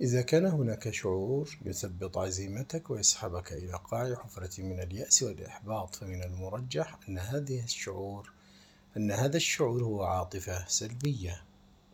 إذا كان هناك شعور يثبط عزيمتك ويسحبك إلى قاع حفرة من اليأس والإحباط فمن المرجح أن هذه الشعور أن هذا الشعور هو عاطفة سلبية.